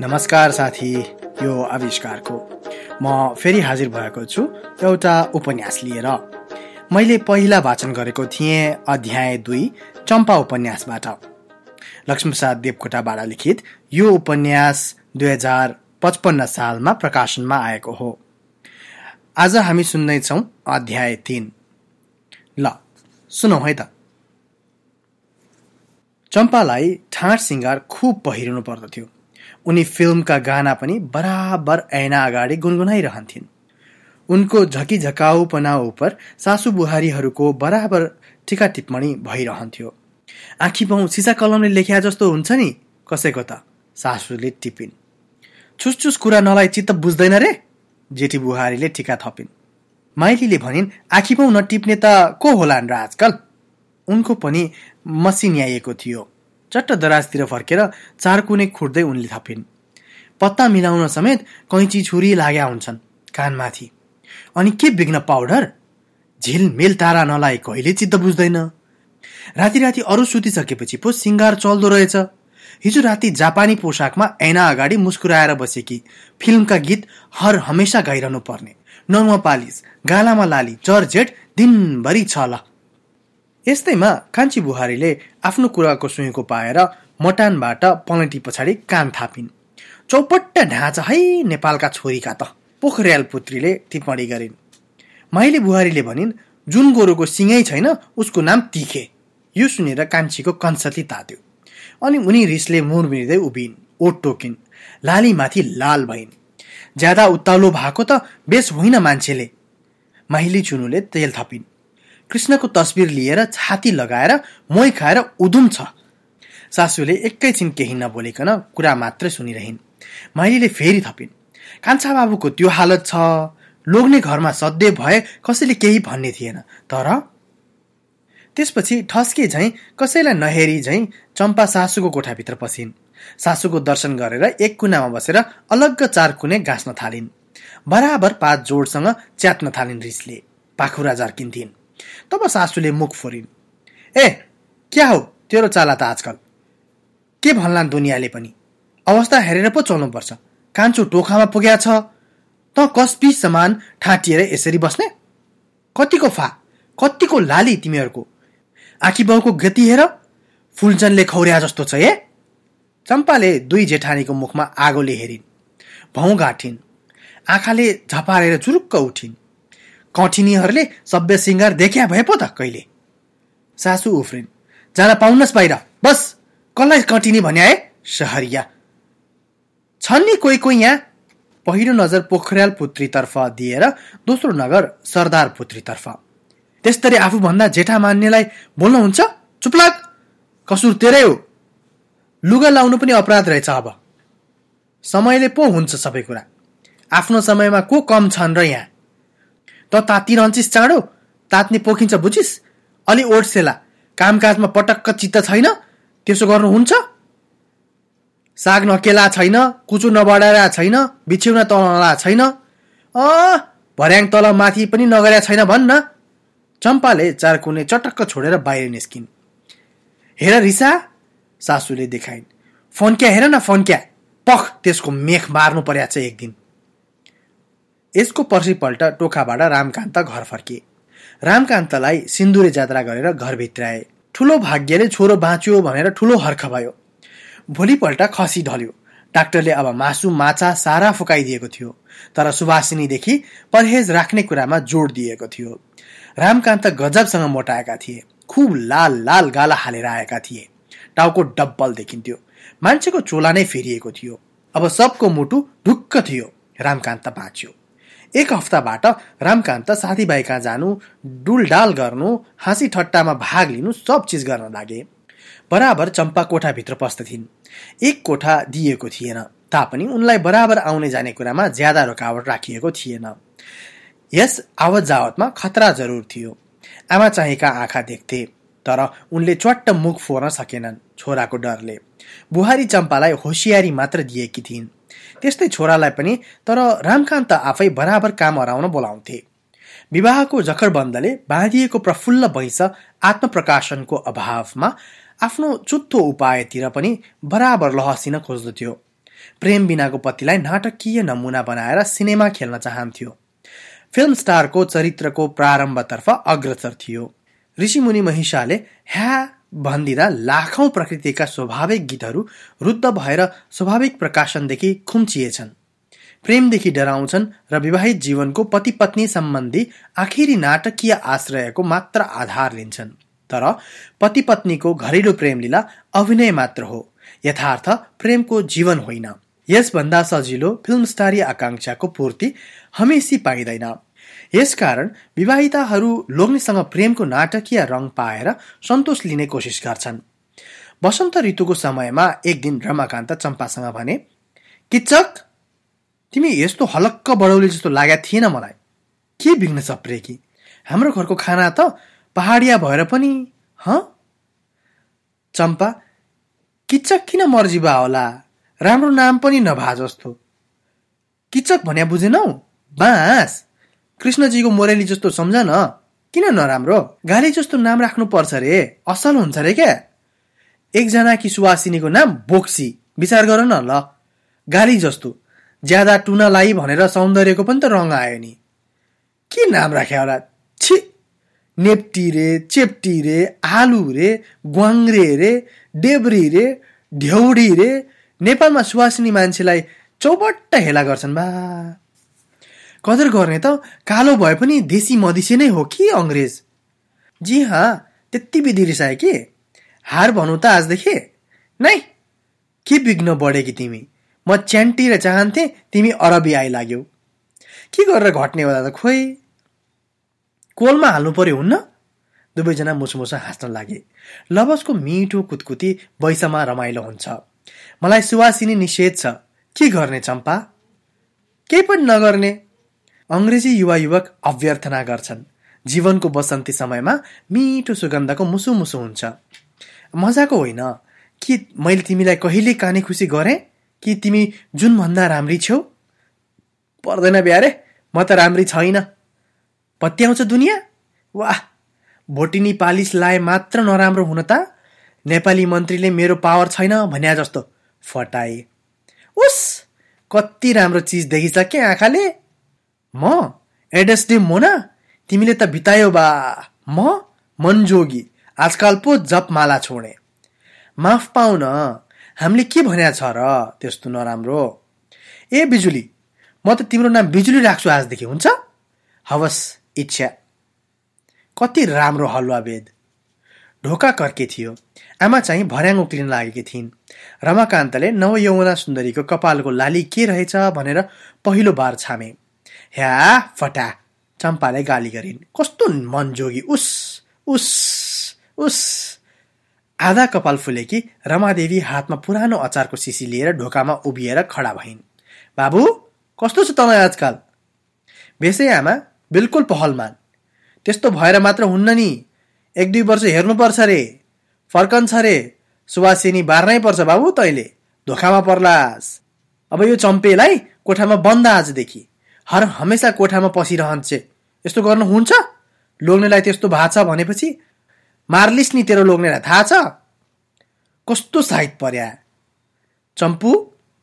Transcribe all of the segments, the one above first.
नमस्कार साथी यो आविष्कारको। म फेरि हाजिर भएको छु एउटा उपन्यास लिएर। मैले पहिला वाचन गरेको थिएँ अध्याय दुई चम्पा उपन्यासबाट। लक्ष्मीप्रसाद देवकोटाबाट लिखित यो उपन्यास दुई हजार पचपन्न सालमा प्रकाशनमा आएको हो। आज हामी सुन्दैछौँ अध्याय तिन। ल सुनौ है त। चम्पालाई ठाँट सिँगार खुब पहिरिनु पर्दथ्यो। उनी फिल्मका गाना पनि बराबर ऐना अगाडि गुनगुनाइरहन्थिन्। उनको झकी झकाउपना उप सासु बुहारीहरूको बराबर टिका टिप्पणी भइरहन्थ्यो। आँखी पाउ सिसा कलमले लेख्या जस्तो हुन्छ नि कसैको त सासूले टिपिन्। छुसछुस कुरा नलाई चित्त बुझ्दैन रे जेठी बुहारीले टिका थपिन्। माइलीले भनिन् आँखी पाउ नटिप्ने त को होला र आजकल? उनको पनि मसिन्याइएको थियो। चट्ट दराजतिर फर्केर चारकुने खुट्दै उनले थपिन्। पत्ता मिलाउन समेत कैँची छुरी लाग्या हुन्छन् कानमाथि। अनि के बिग्न पाउडर? झिलमेल तारा नलाए कहिले चित्त बुझ्दैन। राति राति अरू सुतिसकेपछि पो सिङ्गार चल्दो रहेछ। हिजो राति जापानी पोसाकमा ऐना अगाडि मुस्कुराएर बसेकी फिल्मका गीत हर हमेसा गाइरहनु पर्ने। ननुवा पालिस गालामा लाली चर्जेट दिनभरि छ ल। यस्तैमा कान्छी बुहारीले आफ्नो कुराको सुइँको पाएर मटानबाट पलटी पछाडि कान थापिन्। चौपट्ट ढाँचा है नेपालका छोरीका त पोखरेल पुत्रीले टिप्पणी गरिन्। माइली बुहारीले भनिन् जुन गोरुको सिङै छैन उसको नाम तिखे। यो सुनेर कान्छीको कन्सती तात्यो। अनि उनी रिसले मुरमिर्दै उभिन् ओट टोकिन् लालीमाथि लाल भइन्। ज्यादा उत्तालो भएको त बेस होइन मान्छेले। माहिली चुनुले तेल थपिन्। कृष्णको तस्बिर लिएर छाती लगाएर मोही खाएर उधुम छ। सासूले एकैछिन केही नबोलिकन कुरा मात्रै सुनिरहन्। माइलीले फेरि थपिन्। कान्छा बाबुको त्यो हालत छ। लोग्ने घरमा सधैँ भए कसैले केही भन्ने थिएन। तर त्यसपछि ठस्के झैँ कसैलाई नहेरी झैँ चम्पा सासूको कोठाभित्र पसिन्। सासूको दर्शन गरेर एक कुनामा बसेर अलग्ग चार कुने गाँच्न थालिन्। बराबर पात जोडसँग च्यात्न थालिन् रिसले। पाखुरा झर्किन्थिन्। तब सासूले मुख फोरिन्। ए क्या हो? तेरो चाला त आजकल। के भन्लान् दुनियाँले पनि? अवस्था हेरेर पो चल्नुपर्छ। कान्छो टोखामा पुग्या छ। त कस्पी समान ठाँटिएर यसरी बस्ने? कतिको फा कतिको लाली तिमीहरूको? आँखी बाउको गति हेर। फुलजनले खौर्या जस्तो छ ए? चम्पाले दुई जेठानीको मुखमा आगोले हेरिन्। भौँ गाँठिन्। आँखाले झपारेर चुरुक्क उठिन्। कठिनीहरूले सभ्य सिङ्गार देख्या भए पो त कहिले? सासु उफ्रिन्। जान पाउनस् बाहिर। बस कसलाई कटिनी भन्या है सहरिया छन् नि कोही कोही यहाँ। पहिलो नजर पोखरेल पुत्रीतर्फ दिएर दोस्रो नगर सरदार पुत्रीतर्फ। त्यस्तरी आफूभन्दा जेठा मान्नेलाई बोल्नुहुन्छ चुपलाग कसुर तेरै हो। लुगा लाउनु पनि अपराध रहेछ अब। समयले पो हुन्छ सबै कुरा। आफ्नो समयमा को कम छन् र यहाँ? त तातिरहन्छिस् चाँडो। तात्ने पोखिन्छ बुझिस्? अलि ओड्सेला कामकाजमा पटक्क चित्त छैन? त्यसो गर्नुहुन्छ? साग नकेला छैन कुचो नबढाएर छैन बिछ्यौना तलला छैन। अ भर्याङ तल माथि पनि नगर्या छैन भन्न। चम्पाले चारकुने चटक्क छोडेर बाहिर निस्किन्। हेर रिसा सासूले देखाइन्। फन्क्या हेर न फन्क्या पख त्यसको मेख मार्नु पर्या छ एक दिन। यसको पर्सिपल्ट टोखाबाट रामकान्त घर फर्किए। रामकान्तलाई सिन्दुरे जात्रा गरेर घरभित्र आए। ठुलो भाग्यले छोरो बाँच्यो भनेर ठुलो हर्ख भयो। भोलिपल्ट खसी ढल्यो। डाक्टरले अब मासु माछा सारा फुकाइदिएको थियो। तर सुभाषिनीदेखि परहेज राख्ने कुरामा जोड दिएको थियो। रामकान्त गजबसँग मोटाएका थिए। खुब लाल लाल गाला हालेर आएका थिए। टाउको डब्बल देखिन्थ्यो। मान्छेको चोला नै फेरिएको थियो। अब सबको मुटु ढुक्क थियो। रामकान्त बाँच्यो। एक हप्ताबाट रामकान्त साथीभाइ कहाँ जानु डुलडाल गर्नु हाँसी ठट्टामा भाग लिनु सब चिज गर्न लागे। बराबर चम्पा कोठाभित्र पस्दथिन्। एक कोठा दिएको थिएन। तापनि उनलाई बराबर आउने जाने कुरामा ज्यादा रोकावट राखिएको थिएन। यस आवत जावतमा खतरा जरुर थियो। आमा चाहेका आँखा देख्थे तर उनले च्वाट्ट मुख फोर्न सकेनन् छोराको डरले। बुहारी चम्पालाई होसियारी मात्र दिएकी थिइन्। त्यस्तै छोरालाई पनि तर रामकान्त आफै बराबर काम हराउन बोलाउँथे। विवाहको जखरबन्दले बाँधिएको प्रफुल्ल वैंश आत्मप्रकाशनको अभावमा आफ्नो चुत्तो उपायतिर पनि बराबर लहसिन खोज्दथ्यो। प्रेम बिनाको पतिलाई नाटकीय नमुना बनाएर सिनेमा खेल्न चाहन्थ्यो। फिल्म स्टारको चरित्रको प्रारम्भतर्फ अग्रसर थियो। ऋषिमुनि महिषाले ह्या भन्दिँदा लाखौं प्रकृतिका स्वाभाविक गीतहरू रुद्ध भएर स्वाभाविक प्रकाशनदेखि खुम्चिएछन्। प्रेमदेखि डराउँछन् र विवाहित जीवनको पति पत्नी सम्बन्धी आखिरी नाटकीय आश्रयको मात्र आधार लिन्छन्। तर पति पत्नीको घरेलु प्रेम लीला अभिनय मात्र हो। यथार्थ प्रेमको जीवन होइन। यसभन्दा सजिलो फिल्म स्टारी आकांक्षाको पूर्ति हमेसी पाइँदैन। यसकारण विवाहिताहरू लोग्नेसँग प्रेमको नाटकीय रङ पाएर सन्तोष लिने कोसिस गर्छन्। वसन्त ऋतुको समयमा एक दिन रमाकान्त चम्पासँग भने किचक तिमी यस्तो हलक्क बढौली जस्तो लागेको थिएन मलाई। के बिग्न सप्रे कि हाम्रो घरको खाना त पहाडिया भएर पनि ह? चम्पा किचक किन मर्जी बा होला? राम्रो नाम पनि नभा जस्तो। किचक भन्या बुझेनौ? बाँस! कृष्णजीको मोरेली जस्तो सम्झ न किन नराम्रो? गाली जस्तो नाम राख्नु पर्छ रे। असल हुन्छ रे क्या? एकजना कि सुवासिनीको नाम बोक्सी। विचार गर न ल। गाली जस्तो। ज्यादा टुनालाई भनेर सौन्दर्यको पनि त रङ आयो नि। के नाम राख्यो होला? छि! नेप्टी रे चेप्टी रे आलु रे ग्वाङ्रे रे डेब्री रे ढ्यौडी रे। नेपालमा सुवासिनी मान्छेलाई चौपट्ट हेला गर्छन् बा। कदर गर्ने त कालो भए पनि देशी मधिसे नै हो कि अङ्ग्रेज? जी हाँ त्यति विधि रिसाए कि? हार भनौँ त आजदेखि। नै के बिग्न बढे कि तिमी? म च्यान्टी र चाहन्थे तिमी अरबी आइलाग्यौ के गरेर घट्ने होला त खोइ? कोलमा हाल्नु पर्यो हुन्न? दुवैजना मुसमुसा हाँस्न लागे। लवजको मिठो कुतकुती बैसमा रमाइलो हुन्छ। मलाई सुवासिनी निषेध छ। के गर्ने चम्पा? केही पनि नगर्ने। अङ्ग्रेजी युवा युवक अभ्यर्थना गर्छन् जीवनको बसन्ती समयमा मिठो सुगन्धको मुसु मुसु हुन्छ। मजाको होइन। कि मैले तिमीलाई कहिले काने खुसी गरेँ? कि तिमी जुन भन्दा राम्री छेउ पर्दैन ब्यारे म त राम्री छैन। पत्याउँछ दुनियाँ? वाह! भोटिनी पालिस लाए मात्र नराम्रो हुन त। नेपाली मन्त्रीले मेरो पावर छैन भन्या जस्तो। फटाए। उस! कति राम्रो चिज देखिसके आँखाले। म? एडेसडी मोना तिमीले त बितायो बा। म? मनजोगी। आजकाल पो जपमाला छोडे। माफ पाउन हामीले के भन्या छ र त्यस्तो नराम्रो? ए बिजुली। म त तिम्रो नाम बिजुली राख्छु आजदेखि हुन्छ? हवस् इच्छा। कति राम्रो हलुवा वेद। ढोका कर्के थियो। आमा चाहिँ भर्याङ उक्लिन लागेकी थिइन्। रमाकान्तले नवयौवना सुन्दरीको कपालको लाली के रहेछ भनेर पहिलो बार छामे। ह्या फटा। चम्पाले गाली गरिन्। कस्तो मन जोगी उस उस उस। आधा कपाल फुलेकी रमादेवी हातमा पुरानो अचारको सिसी लिएर ढोकामा उभिएर खडा भइन्। बाबु कस्तो छ तपाईँ आजकाल? बेसै आमा बिल्कुल पहलमान। त्यस्तो भएर मात्र हुन्न नि। एक दुई वर्ष हेर्नुपर्छ रे। फर्कन्छ रे। सुवासिनी बार्नै पर्छ बाबु तैँले। धोकामा पर्लास। अब यो चम्पेलाई कोठामा बन्द आजदेखि। हर हमेसा कोठामा पसिरहन्छ। यस्तो गर्नु हुन्छ? लोग्नेलाई त्यस्तो भएको छ भनेपछि मार्लिस् नि तेरो लोग्नेलाई थाहा छ? कस्तो साहित पर्या? चम्पु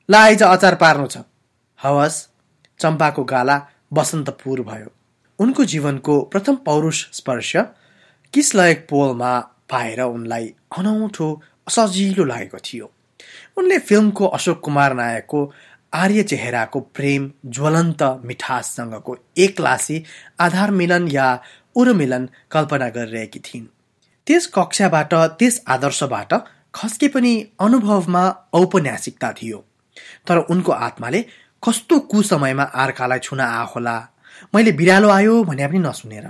ल आइज अचार पार्नु छ। हवस् चम्पाको गाला बसन्तपुर भयो। उनको जीवनको प्रथम पौरुष स्पर्श किसलयक पोलमा पाएर उनलाई अनौठो असजिलो लागेको थियो। उनले फिल्मको अशोक कुमार नायकको आर्य चेहराको प्रेम ज्वलन्त मिठाससँगको एकलासी आधार मिलन या उर्मिलन कल्पना गरिरहेकी थिइन्। त्यस कक्षाबाट त्यस आदर्शबाट खस्के पनि अनुभवमा औपन्यासिकता थियो। तर उनको आत्माले कस्तो कुसमयमा आर्कालाई छुन आ होला? मैले बिरालो आयो भने पनि नसुनेर।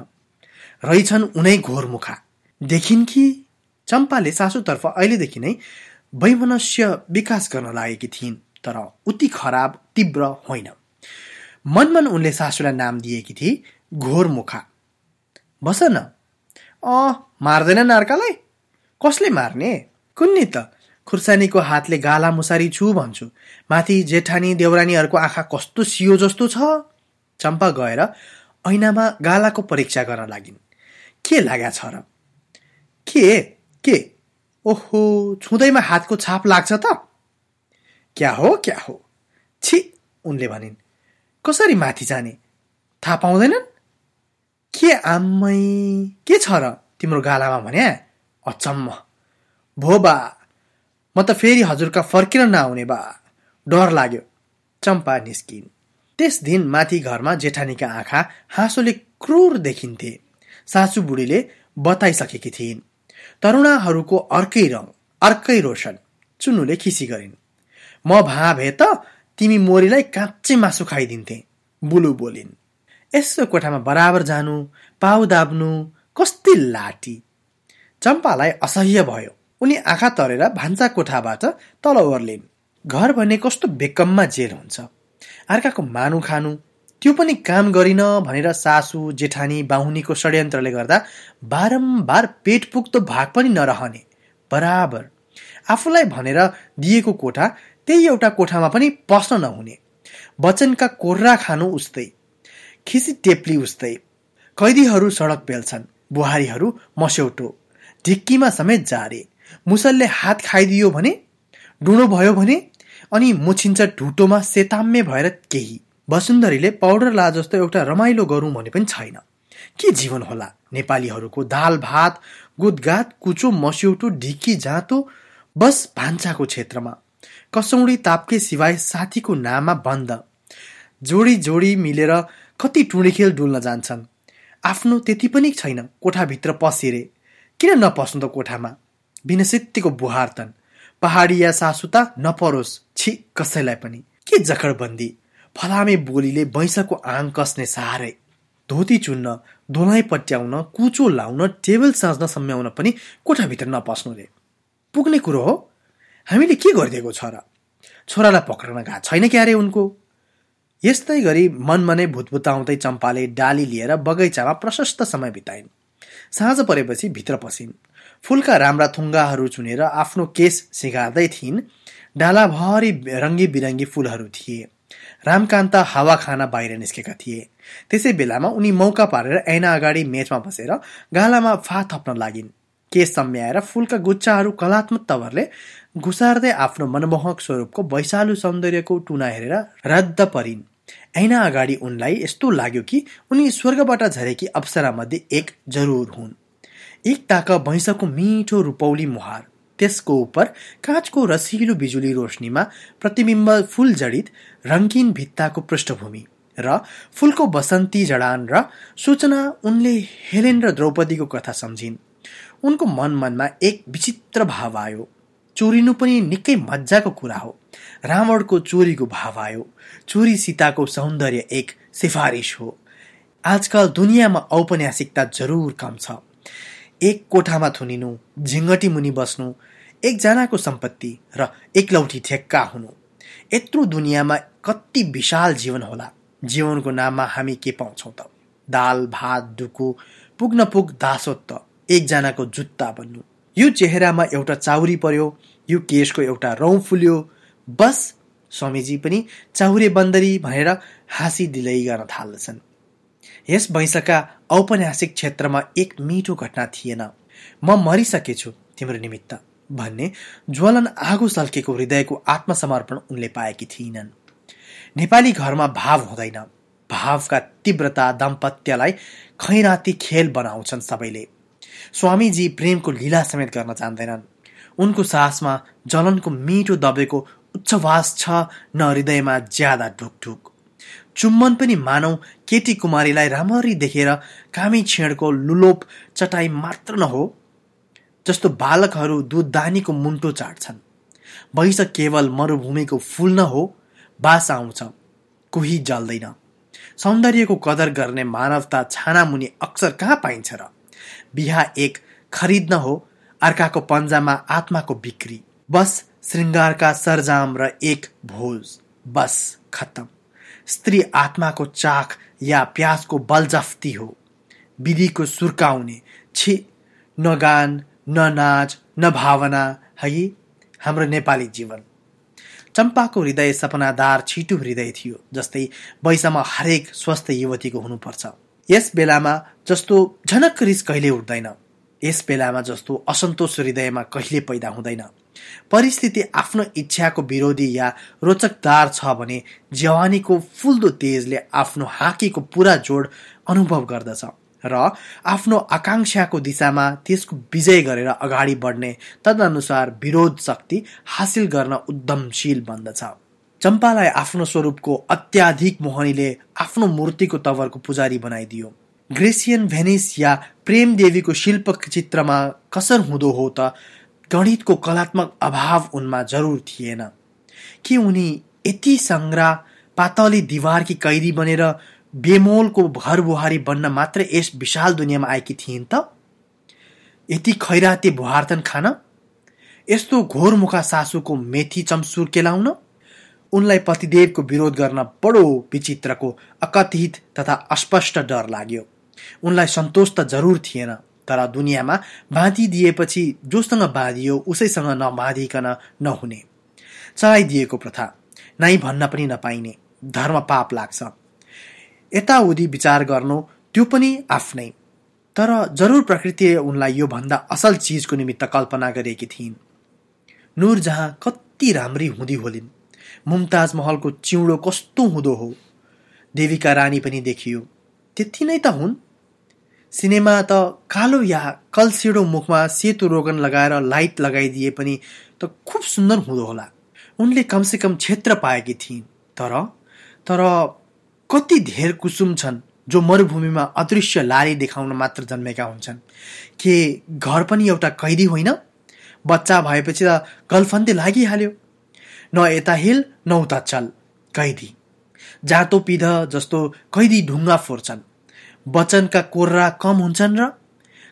रहेछन् उनै घोरमुखा। देखिन् कि चम्पाले सासूतर्फ अहिलेदेखि नै वैमनस्य विकास गर्न लागेकी थिइन्। तर उति खराब तीव्र होइन। मनमन उनले सासूलाई नाम दिएकी थिए घोरमुखा। बस न। अँ मार्दैन अर्कालाई कसले मार्ने? कुन्नी त? खुर्सानीको हातले गाला मुसारी छु भन्छु। माथि जेठानी देउरानीहरूको आँखा कस्तो सियो जस्तो छ। चम्पा गएर ऐनामा गालाको परीक्षा गर्न लागिन्। के लाग्या छ र? के? के? ओहो छुँदैमा हातको छाप लाग्छ त? क्या हो क्या हो? छि उनले भनिन् कसरी माथि जाने? थाहा पाउँदैनन्? के आम्मै? के छ र तिम्रो गालामा भन्या अचम्म। भो बा म त फेरि हजुरका फर्किन नआउने बा। डर लाग्यो। चम्पा निस्किन्। त्यस दिन माथि घरमा जेठानीका आँखा हाँसोले क्रूर देखिन्थे। सासु बुढीले बताइसकेकी थिइन्। तरुणाहरूको अर्कै रङ अर्कै रोशन। चुन्नुले खिसी गरिन्। म भा भए त तिमी मोरीलाई काँच्चै मासु खाइदिन्थे। बुलु बोलिन् यसो कोठामा बराबर जानु पाउ दाब्नु कस्ती लाटी चम्पालाई असह्य भयो। उनी आँखा तरेर भान्सा कोठाबाट तल ओर्लिन्। घर भन्ने कस्तो बेकममा जेल हुन्छ। अर्काको मानु खानु त्यो पनि काम गरिन भनेर सासु जेठानी बाहुनीको षड्यन्त्रले गर्दा बारम्बार पेट पुग्दो भाग पनि नरहने। बराबर। आफूलाई भनेर दिएको कोठा त्यही एउटा कोठामा पनि पस्न नहुने। वचनका कोर्रा खानु उस्तै खिसी टेप्ली उस्तै। कैदीहरू सडक पेल्छन् बुहारीहरू मस्यौटो ढिक्कीमा समेत जारे। मुसलले हात खाइदियो भने डुँडो भयो भने अनि मुछिन्छ ढुटोमा सेताम्य भएर केही। वसुन्धरीले पाउडर ला जस्तो एउटा रमाइलो गरौँ भने पनि छैन। के जीवन होला? नेपालीहरूको दाल भात गुदगात कुचो मस्यौटो ढिक्की जाँतो बस भान्साको क्षेत्रमा। कसौडी तापके सिवाय साथीको नाममा बन्द। जोडी जोडी मिलेर कति टुँडीखेल डुल्न जान्छन्। आफ्नो त्यति पनि छैन कोठाभित्र पसिरे। किन नपस्नु त कोठामा? बिनसित्तीको बुहारतन पहाडी या सासुता नपरोस्। छि कसैलाई पनि। के जखडबन्दी? फलामे बोलीले बैंसको आङ कस्ने साह्रै। धोती चुन्न धोलाइ पट्याउन कुचो लाउन टेबल साँच्न सम्याउन पनि कोठाभित्र नपस्नु रे पुग्ने कुरो हो। हामीले के गरिदिएको छ र? छोरालाई पक्रन गएको छैन क्यारे उनको? यस्तै गरी मनमा नै भुतभुताउँदै चम्पाले डाली लिएर बगैँचामा प्रशस्त समय बिताइन्। साँझ परेपछि भित्र पसिन्। फुलका राम्रा थुङ्गाहरू चुनेर आफ्नो केस सिगार्दै थिइन्। डालाभरि रङ्गी बिरङ्गी फुलहरू थिए। रामकान्त हावा खाना बाहिर निस्केका थिए। त्यसै बेलामा उनी मौका पारेर ऐना अगाडि मेचमा बसेर गालामा फा थप्न लागिन्। केस सम्याएर फुलका गुच्छाहरू कलात्मक तवरले घुसार्दै आफ्नो मनमोहक स्वरूपको वैशालु सौन्दर्यको टुना हेरेर रद्द परिन्। ऐना अगाडि उनलाई यस्तो लाग्यो कि उनी स्वर्गबाट झरेकी अप्सरामध्ये एक जरुर हुन्। एक ताक भैँसको मिठो रूपौली मुहार त्यसको उप काँचको रसिलो बिजुली रोशनीमा प्रतिबिम्ब फुल जडित रङ्गीन भित्ताको पृष्ठभूमि र फुलको बसन्ती जडान र सूचना उनले हेलेन र द्रौपदीको कथा सम्झिन्। उनको मन मनमा एक विचित्र भाव आयो। चोरिनु पनि निकै मजाको कुरा हो। रावणको चोरीको भाव आयो। चोरी सीताको सौन्दर्य एक सिफारिस हो। आजकल दुनियाँमा औपन्यासिकता जरुर कम छ। एक कोठामा थुनिनु झिङ्गटी मुनि बस्नु एकजनाको सम्पत्ति र एकलौटी ठेक्का हुनु। यत्रो दुनियाँमा कति विशाल जीवन होला। जीवनको नाममा हामी के पाउँछौँ त? दाल भात डुकु पुग्न पुग दासोत्त। एकजनाको जुत्ता बन्नु। यो चेहरामा एउटा चाउरी पर्यो यो केशको एउटा रौँ फुल्यो। बस स्वामीजी पनि चाउरे बन्दरी भनेर हाँसी दिलै गर्न थाल्दछन्। यस वैंशका औपन्यासिक क्षेत्रमा एक मिठो घटना थिएन। म मरिसकेछु तिम्रो निमित्त भन्ने ज्वलन आगो सल्केको हृदयको आत्मसमर्पण उनले पाएकी थिइनन्। नेपाली घरमा भाव हुँदैन। भावका तीव्रता दाम्पत्यलाई खैराती खेल बनाउँछन् सबैले। स्वामीजी प्रेमको लीला समेत गर्न जान्दैनन्। उनको सासमा जलनको मिठो दबेको उच्छवास छ न हृदयमा ज्यादा ढुकढुक। चुम्बन पनि मानौ केटी कुमारीलाई राम्ररी देखेर कामी छेडको लुलोप चटाई मात्र न हो जस्तो बालकहरू दुधदानीको मुन्टो चाट्छन्। भैँस केवल मरुभूमिको फुल न हो बास आउँछ कोही जल्दैन। सौन्दर्यको कदर गर्ने मानवता छानामुनि अक्सर कहाँ पाइन्छ र? बिहा एक खरिद न हो अर्काको पन्जामा आत्माको बिक्री। बस श्रृङ्गारका सरजाम र एक भोज। बस खत्तम स्त्री आत्माको चाख या प्याजको बलजफ्ती हो। विधिको सुर्काउने। छि न गान न नाच न भावना है हाम्रो नेपाली जीवन। चम्पाको हृदय सपनादार छिटो हृदय थियो जस्तै वैशामा हरेक स्वस्थ युवतीको हुनुपर्छ। यस बेलामा जस्तो झनक रिस कहिले उठ्दैन। यस बेलामा जस्तो असन्तोष हृदयमा कहिले पैदा हुँदैन। परिस्थिति आफ्नो इच्छाको विरोधी या रोचकदार छ भने जवानीको फुल्दो तेजले आफ्नो हाकीको पुरा जोड अनुभव गर्दछ र आफ्नो आकांक्षाको दिशामा त्यसको विजय गरेर अगाडि बढ्ने तदनुसार विरोध शक्ति हासिल गर्न उद्यमशील बन्दछ। चम्पालाई आफ्नो स्वरूपको अत्याधिक मोहनीले आफ्नो मूर्तिको तवरको पुजारी बनाइदियो। ग्रेसियन भेनिस या प्रेम देवीको शिल्प चित्रमा कसर हुँदो हो त गणितको कलात्मक अभाव उनमा जरुर थिएन। कि उनी यति सङ्ग्रह पातली दिवारकी कैदी बनेर बेमोलको घर बुहारी बन्न मात्र यस विशाल दुनियाँमा आएकी थिइन् त? यति खैराते बुहार्तन खान? यस्तो घोरमुखा सासूको मेथी चम्सुर केलाउन? उनलाई पतिदेवको विरोध गर्न बडो विचित्रको अकथित तथा अस्पष्ट डर लाग्यो। उनलाई सन्तोष त जरुर थिएन तर दुनियाँमा बाँधिदिएपछि जोसँग बाँधियो उसैसँग नबाँधिकन नहुने। चलाइदिएको प्रथा नाइ भन्न पनि नपाइने धर्म पाप लाग्छ। यताउति विचार गर्नु त्यो पनि आफ्नै। तर जरुर प्रकृतिले उनलाई यो भन्दा असल चिजको निमित्त कल्पना गरेकी थिइन्। नुर जहाँ कति राम्री हुँदी होलिन्। मुमताज महलको चिउँडो कस्तो हुँदो हो? देवीका रानी पनि देखियो। त्यति नै त हुन्। सिनेमा त कालो या कलसिडो मुखमा सेतो रोगन लगाएर लाइट लगाइदिए पनि त खुब सुन्दर हुँदो होला। उनले कमसेकम क्षेत्र पाएकी थिइन्। तर तर कति धेर कुसुम छन् जो मरुभूमिमा अदृश्य लारी देखाउन मात्र जन्मेका हुन्छन्। के घर पनि एउटा कैदी होइन? बच्चा भएपछि त गलफन्दी लागिहाल्यो। न यता हिल न उता चल कैदी। जातो पिध जस्तो कैदी ढुङ्गा फोर्छन्। वचनका कोर्रा कम हुन्छन् र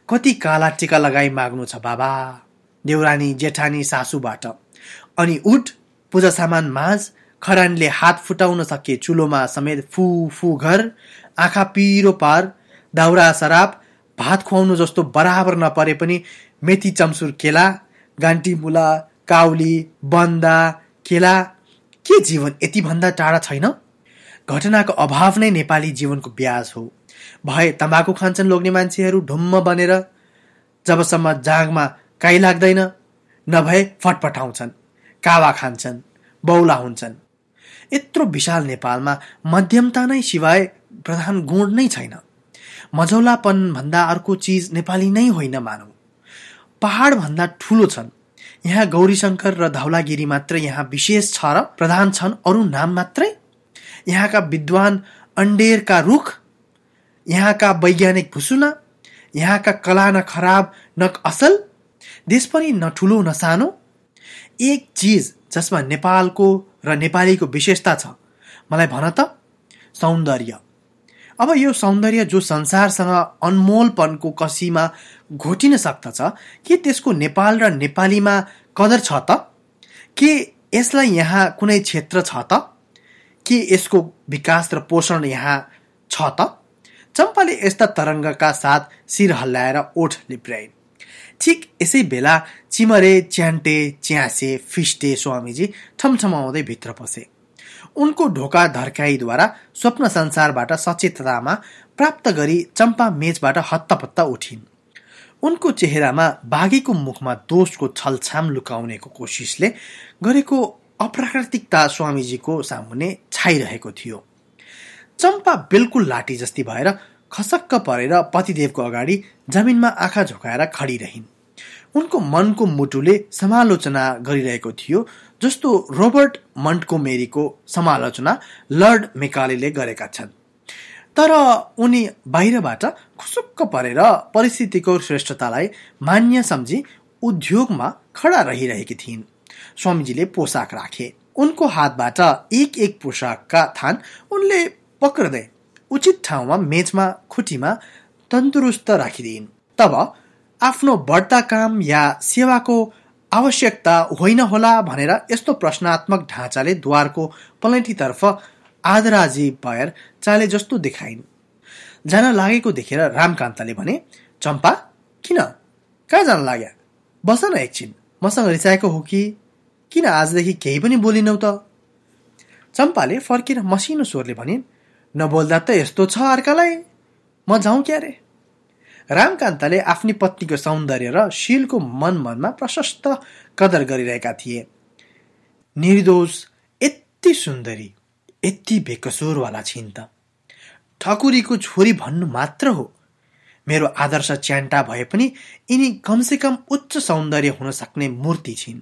कति काला टिका लगाई माग्नु छ बाबा। देउरानी जेठानी सासूबाट। अनि उठ पूजा सामान माझ खरानले हात फुटाउन सके चुलोमा समेत फु फु घर आँखा पिरो पार दाउरा सराप भात खुवाउनु जस्तो बराबर नपरे पनि मेथी चम्सुर केला गान्टी मुला काउली बन्दा केला के जीवन यति भन्दा टाढा छैन? घटनाको अभाव नै नेपाली जीवनको ब्याज हो। भए तम्बाकु खान्छन् लोग्ने मान्छेहरू ढुम्म बनेर जबसम्म जागमा काहीँ लाग्दैन नभए फटफटाउँछन् कावा खान्छन् बौला हुन्छन्। यत्रो विशाल नेपालमा मध्यमता नै सिवाय प्रधान गुण नै छैन। मझौलापन भन्दा अर्को चिज नेपाली नै होइन मानौ पहाड भन्दा ठुलो छन्। यहाँ गौरीशङ्कर र धौलागिरी मात्र यहाँ विशेष छ र प्रधान छन् अरू नाम मात्रै? यहाँका विद्वान अन्डेरका रुख यहाँका वैज्ञानिक भुसुना यहाँका कला न खराब न असल देश पनि न ठुलो न सानो। एक चिज जसमा नेपालको र नेपालीको विशेषता छ मलाई भन त सौन्दर्य। अब यो सौन्दर्य जो संसारसँग अनमोलपनको कसीमा घोटिन सक्दछ? के त्यसको नेपाल र नेपालीमा कदर छ त? के यसलाई यहाँ कुनै क्षेत्र छ त? के यसको विकास र पोषण यहाँ छ त? चम्पाले यस्ता तरङ्गका साथ शिर हल्लाएर ओठ लिप्राइन् ठिक यसै बेला चिमरे च्यान्टे च्यासे फिस्टे स्वामीजी ठमठमाउँदै भित्र पसे। उनको ढोका धर्काईद्वारा स्वप्न संसारबाट सचेततामा प्राप्त गरी चम्पा मेचबाट हत्तपत्त उठिन्। उनको चेहरामा बाघीको मुखमा दोषको छलछाम लुकाउनेको कोसिसले गरेको अप्राकृतिकता स्वामीजीको सामुने छाइरहेको थियो। चम्पा बिल्कुल लाठी जस्ती भएर खसक्क परेर पतिदेवको अगाडि जमिनमा आँखा झुकाएर खडी रहिन् उनको मनको मुटुले समालोचना गरिरहेको थियो जस्तो रोबर्ट मन्टको मेरीको समालोचना लर्ड मेकालीले गरेका छन्। तर उनी बाहिरबाट खुसुक्क परेर परिस्थितिको श्रेष्ठतालाई मान्य सम्झी उद्योगमा खडा रहिरहेकी थिइन्। स्वामीजीले पोसाक राखे। उनको हातबाट एक एक पोसाकका थान उनले पक्रदै उचित ठाउँमा मेचमा खुटीमा तन्दुरुस्त राखिदिइन्। तब आफ्नो बढ्ता काम या सेवाको आवश्यकता होइन होला भनेर यस्तो प्रश्नात्मक ढाँचाले द्वारको पलैँटीतर्फ आदराजी भएर चाले जस्तो देखाइन्। जान लागेको देखेर रामकान्तले भने चम्पा किन? कहाँ जान लाग्या? बस न एकछिन। मसँग रिसाएको हो कि? किन आजदेखि केही पनि बोलिनौ त? चम्पाले फर्केर मसिनो स्वरले भनिन् नबोल्दा त यस्तो छ अर्कालाई? म जाउँ क्यारे? रामकान्तले आफ्नी पत्नीको सौन्दर्य र शीलको मन मनमा प्रशस्त कदर गरिरहेका थिए। निर्दोष यति सुन्दरी! यति बेकसोरवाला छिन् त। ठकुरीको छोरी भन्नु मात्र हो। मेरो आदर्श च्यान्टा भए पनि यिनी कमसेकम उच्च सौन्दर्य हुन सक्ने मूर्ति छिन्।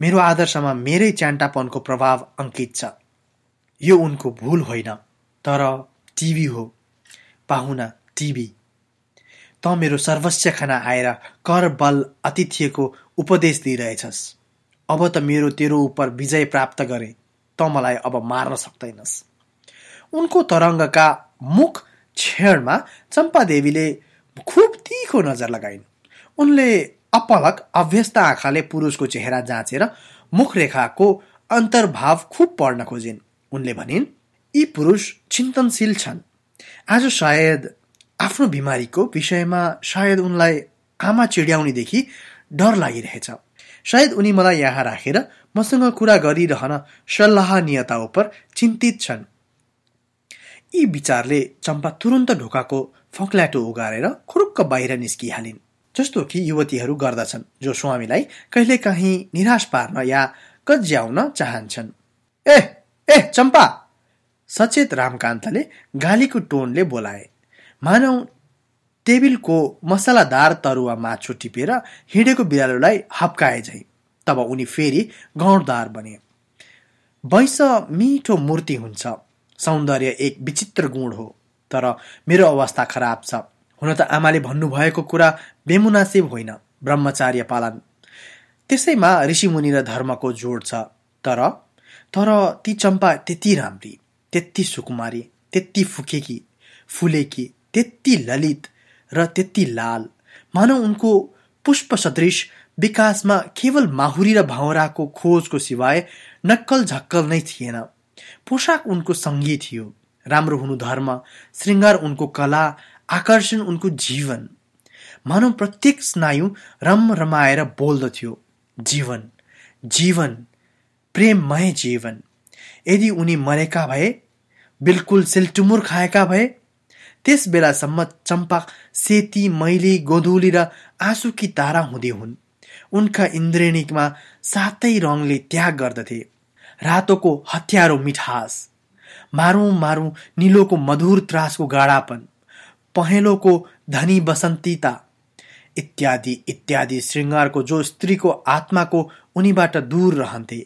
मेरो आदर्शमा मेरै च्यान्टापनको प्रभाव अङ्कित छ। यो उनको भूल होइन तर टिभी हो। पाहुना टिभी। त मेरो सर्वस्व खाना आएर कर बल अतिथियको उपदेश दिइरहेछस्। अब त मेरो तेरो उप विजय प्राप्त गरे। त मलाई अब मार्न सक्दैनस्। उनको तरङ्गका मुख छेडमा चम्पादेवीले खुब तिखो नजर लगाइन्। उनले अपलक अभ्यस्त आँखाले पुरुषको चेहरा जाँचेर मुखरेखाको अन्तर्भाव खुब पढ्न खोजिन्। उनले भनिन् यी पुरुष चिन्तनशील छन्। आज सायद आफ्नो बिमारीको विषयमा सायद उनलाई आमा चिड्याउनेदेखि डर लागिरहेछ। सायद उनी मलाई यहाँ राखेर मसँग कुरा गरिरहन सल्लाहनीयता उप चिन्तित छन्। यी विचारले चम्पा तुरन्त ढोकाको फक्ल्याटो उगारेर खुरुक्क बाहिर निस्किहालिन्। जस्तो कि युवतीहरू गर्दछन् जो स्वामीलाई कहिलेकाहीँ निराश पार्न या कज्याउन चाहन्छन्। ए ए चम्पा! सचेत रामकान्तले गालीको टोनले बोलाए। मानौ टेबिलको मसलादार तरुवा माछो टिपेर हिँडेको बिरालोलाई हप्काए झै। तब उनी फेरि गौडदार बने। वैश मिठो मूर्ति हुन्छ। सौन्दर्य एक विचित्र गुण हो तर मेरो अवस्था खराब छ। हुन त आमाले भन्नुभएको कुरा बेमुनासिब होइन ब्रह्मचार्य पालन। त्यसैमा ऋषिमुनि र धर्मको जोड छ तर तर ती चम्पा त्यति राम्री त्यति सुकुमारी त्यति फुकेकी फुलेकी त्यति ललित र त्यति लाल। मानव उनको पुष्प सदृश विकासमा केवल माहुरी र भाउराको खोजको सिवाय नक्कल झक्कल नै थिएन। पोसाक उनको सङ्गी थियो राम्रो हुनु धर्म श्रृङ्गार उनको कला आकर्षण उनको जीवन। मानव प्रत्येक स्नायु रम रमाएर बोल्दथ्यो जीवन जीवन प्रेममय जीवन। यदि उनी मरेका भए बिल्कुल सेल्टुमुर खाएका भए त्यस बेलासम्म चम्पा सेती मैली गोधुली र आँसुकी तारा हुँदै हुन्। उनका इन्द्रेणीमा सातै रङले त्याग गर्दथे। रातोको हत्यारो मिठास मारौँ मारौँ निलोको मधुर त्रासको गाडापन पहेँलोको धनी बसन्तीता इत्यादि इत्यादि श्रृङ्गारको जो स्त्रीको आत्माको उनीबाट दूर रहन्थे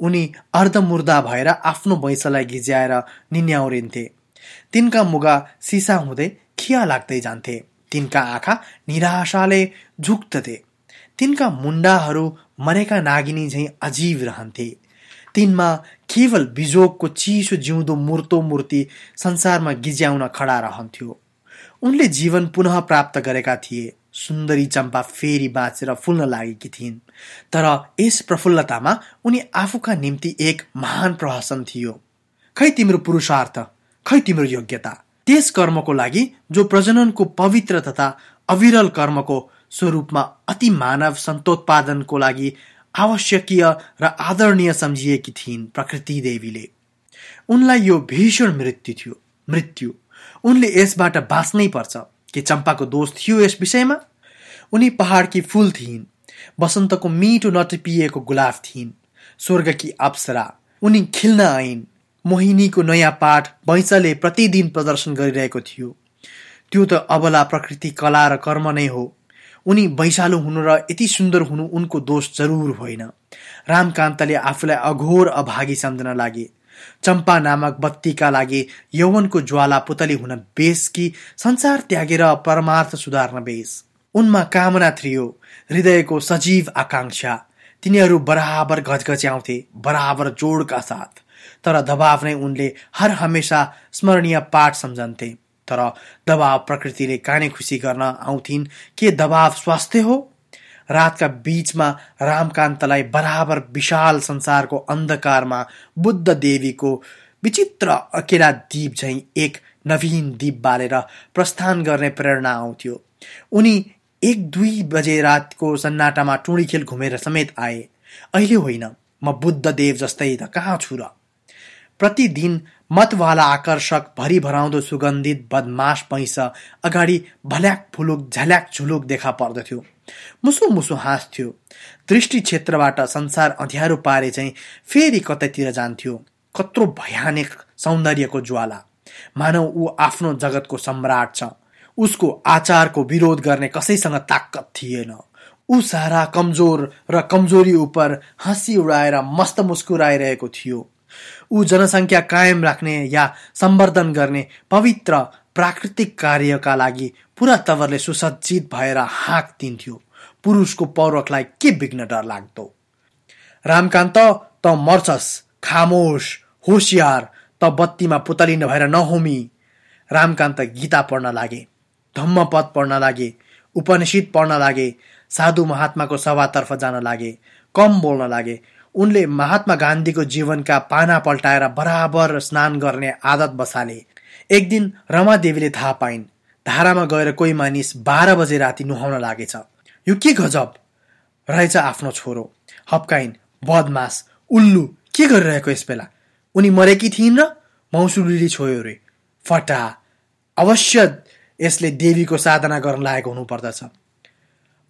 उनी अर्धमुर्दा भएर आफ्नो वैँसलाई गिज्याएर निन्याउरिन्थे। तिनका मुगा सिसा हुँदै खिया लाग्दै जान्थे तिनका आँखा निराशाले झुक्दथे तिनका मुन्डाहरू मरेका नागिनी झैँ अजीव रहन्थे। तिनमा केवल बिजोगको चिसो जिउँदो मूर्तो मूर्ति संसारमा गिज्याउन खडा रहन्थ्यो। उनले जीवन पुनः प्राप्त गरेका थिए। सुन्दरी चम्पा फेरि बाँचेर फुल्न लागेकी थिइन्। तर यस प्रफुल्लतामा उनी आफूका निम्ति एक महान प्रहसन थियो। खै तिम्रो पुरुषार्थ? खै तिम्रो योग्यता? त्यस कर्मको लागि जो प्रजननको पवित्र तथा अविरल कर्मको स्वरूपमा अति मानव सन्तोत्पादनको लागि आवश्यकीय र आदरणीय सम्झिएकी थिइन् प्रकृति देवीले। उनलाई यो भीषण मृत्यु थियो मृत्यु। उनले यसबाट बाँच्नै पर्छ। के चम्पाको दोष थियो यस विषयमा? उनी पहाडकी फूल थिइन् बसन्तको मिठो नटिपिएको गुलाब थिइन् स्वर्गकी अप्सरा। उनी खिल्न आइन्। मोहिनीको नयाँ पाठ वैँसले प्रतिदिन प्रदर्शन गरिरहेको थियो। त्यो त अबला प्रकृति कला र कर्म नै हो। उनी वैशालु हुनु र यति सुन्दर हुनु उनको दोष जरुर होइन। रामकान्तले आफूलाई अघोर अभागी सम्झन लागे। चम्पा नामक बत्तीका लागि यौवनको ज्वाला पुतली हुन बेस कि संसार त्यागेर परमार्थ सुधार्न बेस। उनमा कामना थियो हृदयको सजीव आकांक्षा। तिनीहरू बराबर घचघच्याउँथे बराबर जोडका साथ। तर दबाव नै उनले हर हमेसा स्मरणीय पाठ सम्झन्थे। तर दबाव प्रकृतिले काने खुसी गर्न आउँथिन्। के दबाव स्वास्थ्य हो? रातका बीचमा रामकान्तलाई बराबर विशाल संसारको अन्धकारमा बुद्ध देवीको विचित्र अकेला दीप झैँ एक नवीन दीप बालेर प्रस्थान गर्ने प्रेरणा आउँथ्यो। उनी एक दुई बजे रातको सन्नाटामा टुँडी खेल घुमेर समेत आए। अहिले होइन म बुद्ध देव जस्तै त कहाँ छु र? प्रतिदिन मतवाला आकर्षक भरि भराउँदो सुगन्धित बदमास पैसा अगाडि भल्याक फुलुक झल्याक झुलुक देखा पर्दथ्यो। मुसु मुसु हाँस्थ्यो। दृष्टि क्षेत्रबाट संसार अँध्यारो पारे चाहिँ फेरि कतैतिर जान्थ्यो। कत्रो भयानक सौन्दर्यको ज्वाला। मानव ऊ आफ्नो जगतको सम्राट छ। उसको आचारको विरोध गर्ने कसैसँग ताकत थिएन। ऊ सारा कमजोर र कमजोरी उप हाँसी उडाएर मस्त मुस्कुराइरहेको थियो। ऊ जनसङ्ख्या कायम राख्ने या सम्वर्धन गर्ने पवित्र प्राकृतिक कार्यका लागि पुरा तवरले सुसज्जित भएर हाँक दिन्थ्यो पुरुषको पौरखलाई के बिग्न डर लाग्दो? रामकान्त त मर्छस् खामोश होसियार त बत्तीमा पुतली नभएर नहोमी। रामकान्त गीता पढ्न लागे धम्मपद पढ्न लागे उपनिषद पढ्न लागे साधु महात्माको सभातर्फ जान लागे कम बोल्न लागे उनले महात्मा गान्धीको जीवनका पाना पल्टाएर बराबर स्नान गर्ने आदत बसाले। एक दिन रमादेवीले थाहा पाइन् धारामा गएर कोही मानिस बाह्र बजे राति नुहाउन लागेछ। यो के गजब? रहेछ आफ्नो छोरो। हप्काइन् बदमास उल्लु के गरिरहेको यस बेला उनी मरेकी थिइन् र मौसुलीले छोयो रे। फटा! अवश्य यसले देवीको साधना गर्न लागेको हुनुपर्दछ।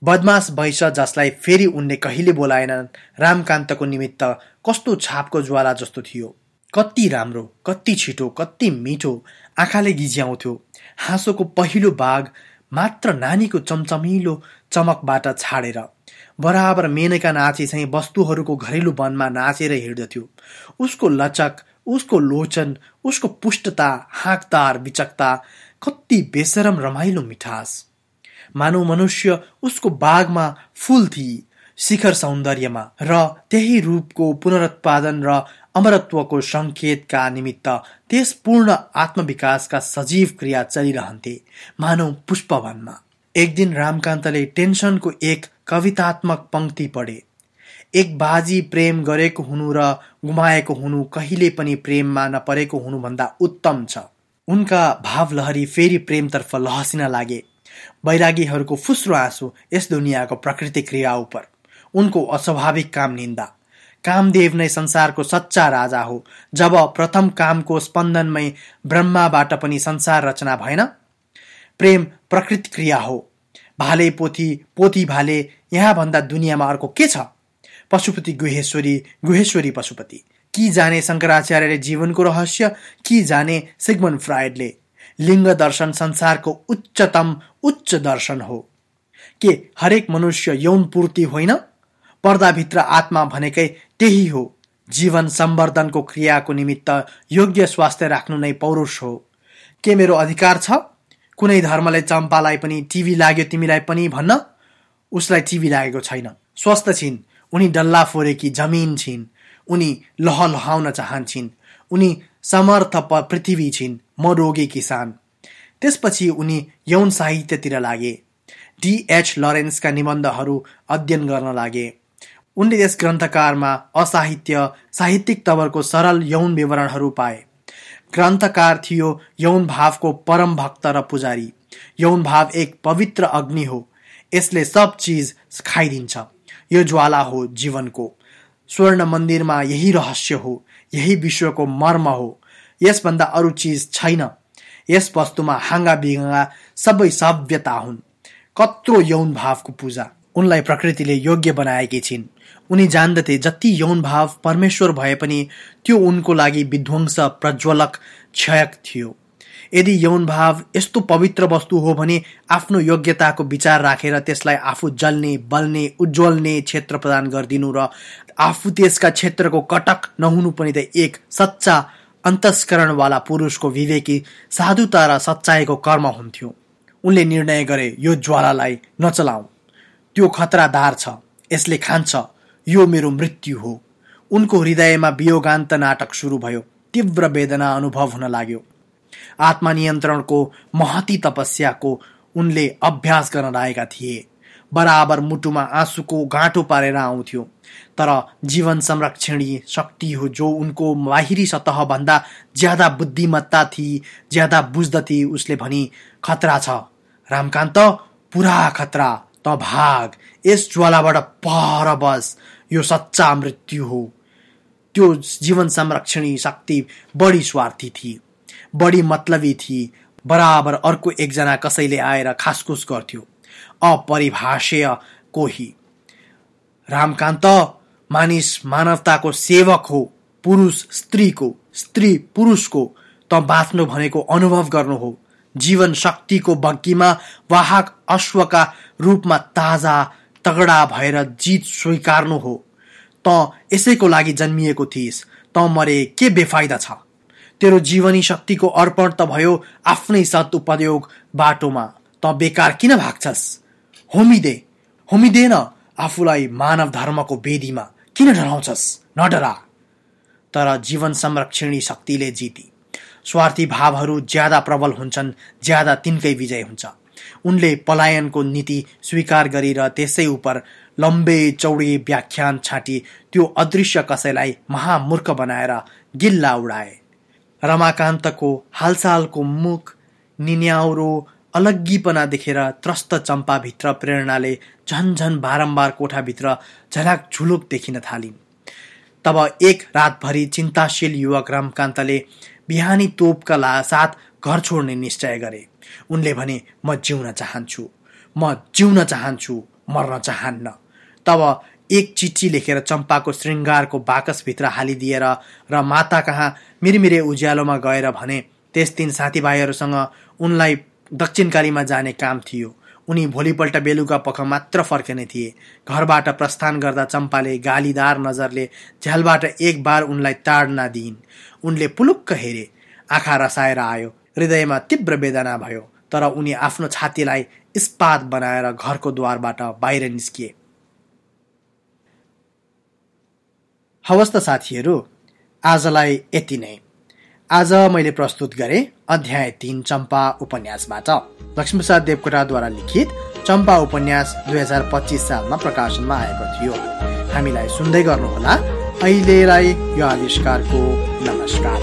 बदमास भैस जसलाई फेरि उनले कहिले बोलाएनन्? रामकान्तको निमित्त कस्तो छापको ज्वाला जस्तो थियो। कति राम्रो कति छिटो कति मिठो आँखाले गिज्याउँथ्यो। हाँसोको पहिलो बाघ मात्र नानीको चमचमिलो चमकबाट छाडेर बराबर मेनका नाचे चाहिँ वस्तुहरूको घरेलु वनमा नाचेर हिँड्दथ्यो। उसको लचक उसको लोचन उसको पुष्टता हाँकतार बिचकता कति बेसरम रमाइलो मिठास। मानव मनुष्य उसको बागमा फुल थिए शिखर सौन्दर्यमा र त्यही रूपको पुनरुत्पादन र अमरत्वको सङ्केतका निमित्त त्यस पूर्ण आत्मविकासका सजीव क्रिया चलिरहन्थे मानव पुष्पवनमा। एक दिन रामकान्तले टेन्सनको एक कवितात्मक पंक्ति पढे। एक बाजी प्रेम गरेको हुनु र गुमाएको हुनु कहिले पनि प्रेममा नपरेको हुनुभन्दा उत्तम छ। उनका भावलहरी फेरि प्रेमतर्फ लहसिन लागे। वैरागीहरूको फुस्रो आँसु यस दुनियाँको प्रकृतिक क्रिया उप उनको अस्वाभाविक काम निन्दा। कामदेव नै संसारको सच्चा राजा हो। जब प्रथम कामको स्पन्दनमै ब्रह्माबाट पनि संसार रचना भएन प्रेम प्रकृति क्रिया हो। भाले पोथी पोथी भाले यहाँभन्दा दुनियाँमा अर्को के छ? पशुपति गुहेश्वरी गुहेश्वरी पशुपति। कि जाने शङ्कराचार्यले जीवनको रहस्य? कि जाने सिगमन फ्राइडले लिङ्ग दर्शन संसारको उच्चतम उच्च दर्शन हो। के हरेक मनुष्य यौन पूर्ति होइन? पर्दाभित्र आत्मा भनेकै त्यही हो। जीवन सम्वर्धनको क्रियाको निमित्त योग्य स्वास्थ्य राख्नु नै पौरुष हो। के मेरो अधिकार छ? कुनै धर्मले चम्पालाई पनि टिभी लाग्यो तिमीलाई पनि भन्न? उसलाई टिभी लागेको छैन। स्वस्थ छिन्। उनी डल्ला फोरेकी जमिन छिन्। उनी लह लहाउन चाहन्छन्। उनी समर्थ पृथ्वी छिन् म रोगी किसान। त्यसपछि उनी यौन साहित्यतिर लागे। डिएच लरेन्सका निबन्धहरू अध्ययन गर्न लागे। उनले यस ग्रन्थकारमा असाहित्य साहित्यिक तवरको सरल यौन विवरणहरू पाए। ग्रन्थकार थियो यौन भावको परम भक्त र पुजारी। यौन भाव एक पवित्र अग्नि हो। यसले सब चिज खाइदिन्छ। यो ज्वाला हो जीवनको। स्वर्ण मन्दिरमा यही रहस्य हो यही विश्वको मर्म हो। यसभन्दा अरू चिज छैन। यस वस्तुमा हाँगा बिगा सबै सभ्यता हुन्। कत्रो यौन भावको पूजा। उनलाई प्रकृतिले योग्य बनाएकी छिन्। उनी जान्दथे जति यौन भाव परमेश्वर भए पनि त्यो उनको लागि विध्वंस प्रज्वलक क्षयक थियो। यदि यौन भाव यस्तो पवित्र वस्तु हो भने आफ्नो योग्यताको विचार राखेर त्यसलाई आफू जल्ने बल्ने उज्जवल्ने क्षेत्र प्रदान गरिदिनु र आफू त्यसका क्षेत्रको कटक नहुनु पनि त एक सच्चा अन्तस्करणवाला पुरुषको विवेकी साधुता र सच्चाइको कर्म हुन्थ्यो। उनले निर्णय गरे यो ज्वालालाई नचलाऊ त्यो खतरादार छ। यसले खान्छ। यो मेरो मृत्यु हो। उनको हृदयमा वियोगान्त नाटक सुरु भयो। तीव्र वेदना अनुभव हुन लाग्यो। आत्मनियन्त्रणको महती तपस्याको उनले अभ्यास गर्न लागेका थिए। बराबर मुटुमा आँसुको गाँठो पारेर आउँथ्यो। तर जीवन संरक्षणी शक्ति हो जो उनको बाहिरी सतहभन्दा ज्यादा बुद्धिमत्ता थिए ज्यादा बुझ्दथे उसले भनी खतरा छ। रामकान्त पुरा खतरा। त भाग। यस ज्वालाबाट पर बस। यो सच्चा मृत्यु हो। त्यो जीवन संरक्षणी शक्ति बढी स्वार्थी थिए बढी मतलबी थिए बराबर अर्को एकजना कसैले आएर खासखुस गर्थ्यो। अपरिभाषेय कोही। रामकान्त मानिस मानवताको सेवक हो पुरुष स्त्रीको स्त्री पुरुषको त बाँच्नु भनेको अनुभव गर्नु हो। जीवन शक्तिको बग्गीमा वाहक अश्वका रूपमा ताजा तगडा भएर जित स्वीकार्नु हो। त यसैको लागि जन्मिएको थिइस्। त मरे के बेफाइदा छ? तेरो जीवनी शक्तिको अर्पण त भयो आफ्नै उपयोग बाटोमा। त बेकार किन भाग्छस्? होमिदे होमिदे न आफूलाई मानव धर्मको वेदीमा किन डराउँछस् नडरा तर जीवन संरक्षणी शक्तिले जिती स्वार्थी भावहरू ज्यादा प्रबल हुन्छन् ज्यादा तिनकै विजय हुन्छ उनले पलायनको नीति स्वीकार गरी र त्यसै उप लम्बे चौडी व्याख्यान छाटी त्यो अदृश्य कसैलाई महामूर्ख बनाएर गिल्ला उडाए रमाकान्तको हालसालको मुख निन्याउरो अलग्गीपना देखेर त्रस्त चम्पाभित्र प्रेरणाले झन्झन बारम्बार कोठाभित्र झलाक झुलुक देखिन थालिन्। तब एक रातभरि चिन्ताशील युवक रमकान्तले बिहानी तोपका साथ घर छोड्ने निश्चय गरे। उनले भने म जिउन चाहन्छु। म जिउन चाहन्छु मर्न चाहन्न तब एक चिठी लेखेर चम्पाको श्रृङ्गारको बाकसभित्र हालिदिएर र माता कहाँ मिरमिरे उज्यालोमा गएर भने त्यस दिन साथीभाइहरूसँग उनलाई दक्षिणकालीमा जाने काम थियो। उनी भोलिपल्ट बेलुका पख मात्र फर्किने थिए। घरबाट प्रस्थान गर्दा चम्पाले गालीदार नजरले झ्यालबाट एक बार उनलाई ताड्न दिइन्। उनले पुलुक्क हेरे। आँखा रसाएर आयो। हृदयमा तीव्र वेदना भयो। तर उनी आफ्नो छातीलाई इस्पात बनाएर घरको द्वारबाट बाहिर निस्किए। हवस् त साथीहरू आजलाई यति नै। आज मैले प्रस्तुत गरेँ अध्याय तिन चम्पा उपन्यासबाट। लक्ष्मीप्रसाद देवकोटाद्वारा लिखित चम्पा उपन्यास दुई हजार पच्चिस सालमा प्रकाशनमा आएको थियो। हामीलाई सुन्दै गर्नुहोला। अहिलेलाई यो आविष्कारको नमस्कार।